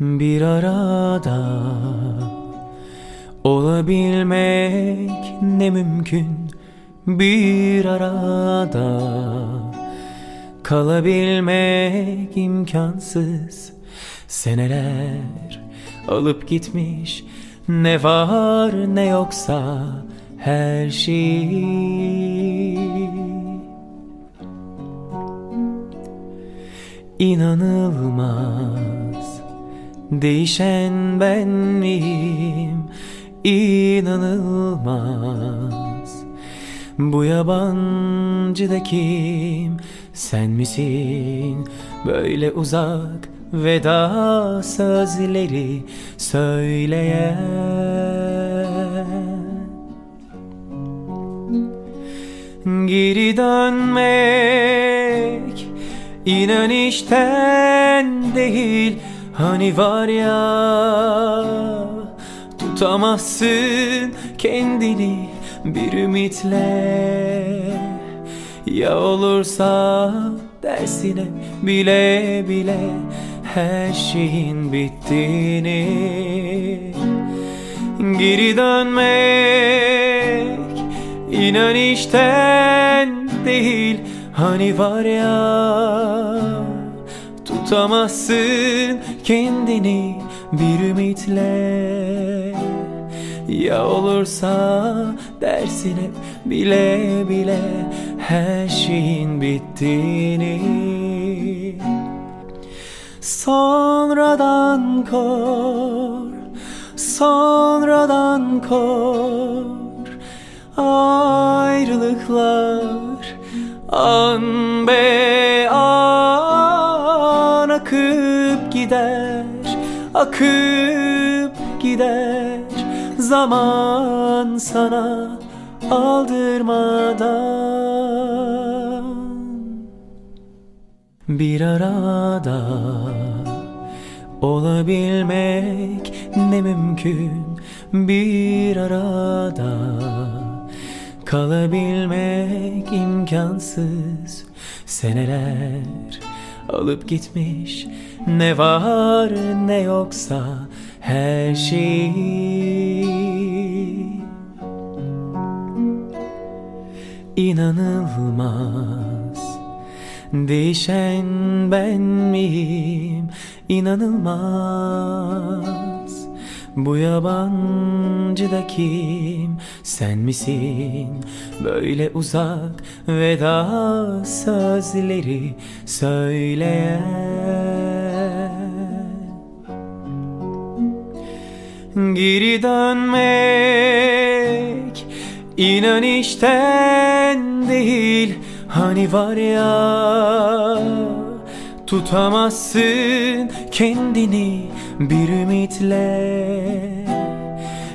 bir arada olabilmek ne mümkün? Bir arada kalabilmek imkansız. Seneler alıp gitmiş ne var ne yoksa her şey. İnanılmaz Değişen ben miyim inanılmaz. Bu yabancı da kim? Sen misin? Böyle uzak veda sözleri söyleyen. Geri dönmek inan işten değil Hani var ya Tutamazsın kendini bir ümitle. Ya olursa dersine bile bile Her şeyin bittiğini Geri dönmek inan işten değil. Hani var ya Tutamazsın kendini bir ümitle. Ya olursa dersin hep bile bile Her şeyin bittiğini. Sonradan kor Sonradan kor. Ayrılıklar An be akıp gider Akıp gider. Zaman sana aldırmadan. Bir arada olabilmek ne mümkün? Bir arada Kalabilmek imkansız Seneler alıp gitmiş. Ne var ne yoksa her şey. İnanılmaz. Değişen ben miyim? İnanılmaz Bu yabancı da kim sen misin? Böyle uzak veda sözleri söyleyen. Geri dönmek inan işten değil Hani var ya Tutamazsın kendini bir ümitle.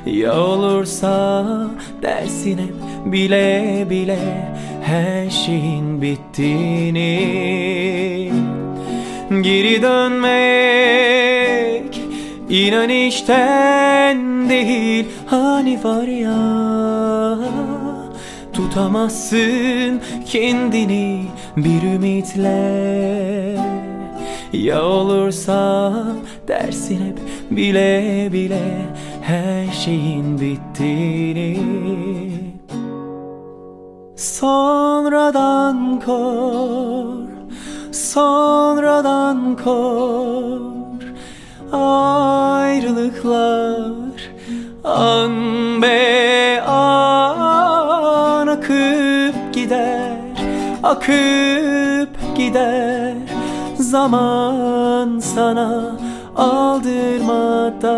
Ya olursa dersin hep bile bile Her şeyin bittiğini Geri dönmek inan işten değil Hani var ya Tutamazsın kendini bir ümitle Ya olursa dersin hep bile bile Her şeyin bittiğini. Sonradan kor Sonradan kor. Ayrılıklar An be an akıp gider Akıp gider Zaman sana aldırmadan